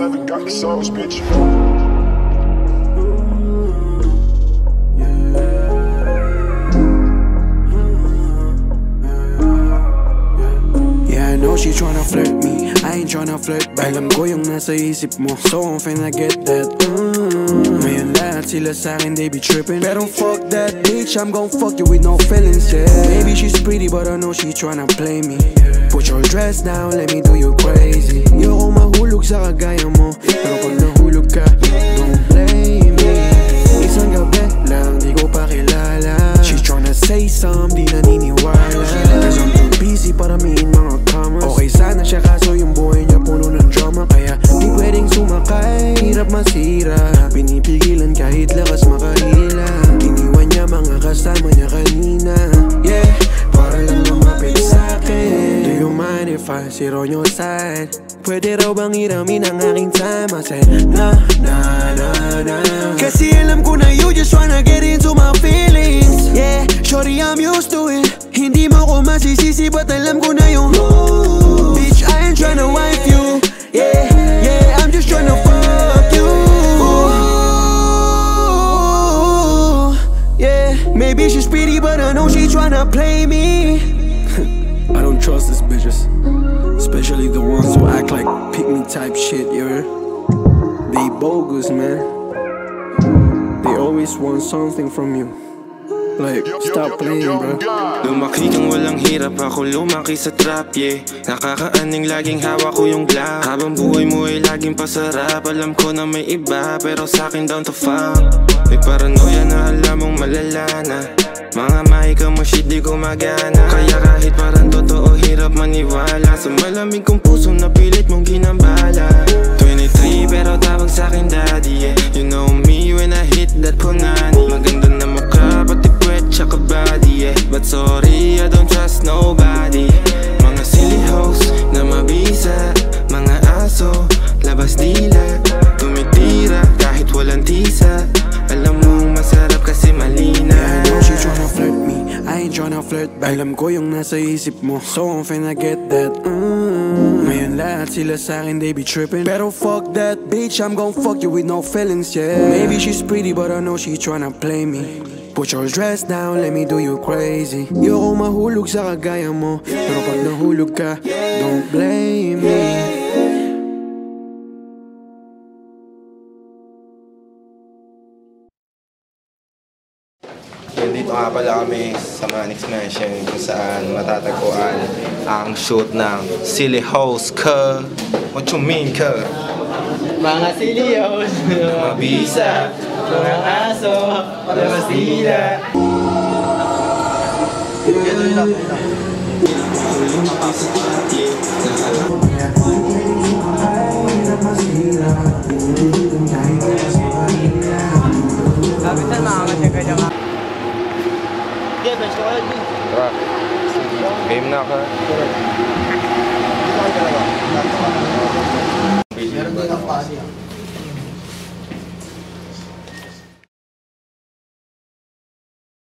Bevan got the sauce, bitch. Yeah, I know she tryna flirt me I ain't tryna flirt back Alam ko yung nasa isip mo So I'm finna get that mm. Lahat sila sa'kin they be trippin' Pero fuck that bitch I'm gon' fuck you with no feelings yeah. Maybe she's pretty but I know she tryna play me. Put your dress down, let me do you crazy. Ayoko mahulog sa kagaya mo Pero pag nahulog ka, don't blame me. Isang gabi lang, di ko pa kilala She tryna say some, di naniniwala Cause I'm too busy para miin mga commas Okay sana siya kaso yung buhay hirap masira. Pinipigilan kahit lakas makahila. Iniwan niya mga kasama niya kanina. Yeah, para lang lumapit sa'kin Do you mind if I sit on your side? Pwede raw bang iramin ang aking time? I said, na, na, na, na. Kasi alam ko na you just wanna get into my feelings. Yeah, shorty I'm used to it. Hindi mo ko masisisi but alam ko na yung maybe she's pretty but I know she tryna play me. I don't trust these bitches Especially the ones who act like pick me type shit, you heard? They bogus, man. They always want something from you. Like, stop playing, bro Lumaki kang walang hirap Ako lumaki sa trap, yeah. Nakakaaning laging hawak ko yung glock. Habang buhay mo ay laging pasarap. Alam ko na may iba Pero sa'kin down to fuck May paranoia malala na Mga mahika mo shit di gumagana. Kaya kahit parang totoo hirap maniwala. Sa malamig kong puso na pilit mong ginambala. 23 pero tawag sa'kin daddy yeah. You know me when I hit that flirt Alam ko yung nasa isip mo, so I'm finna get that mm. Ngayon lahat sila sa'kin, they be trippin' Pero fuck that bitch, I'm gon' fuck you with no feelings, yeah. Maybe she's pretty but I know she tryna play me. Put your dress down, let me do you crazy. Ayoko mahulog sa kagaya mo. Pero pag nahulog ka, don't blame me Nandito nga pala kami sa Manix Mansion kung saan matatagpuan ang shoot ng Silly House ka. What you mean ka? Mga silios, Mabisa. mga aso, labas sila. Kapitan, Tara. Game na ka. Meron din ang pasi.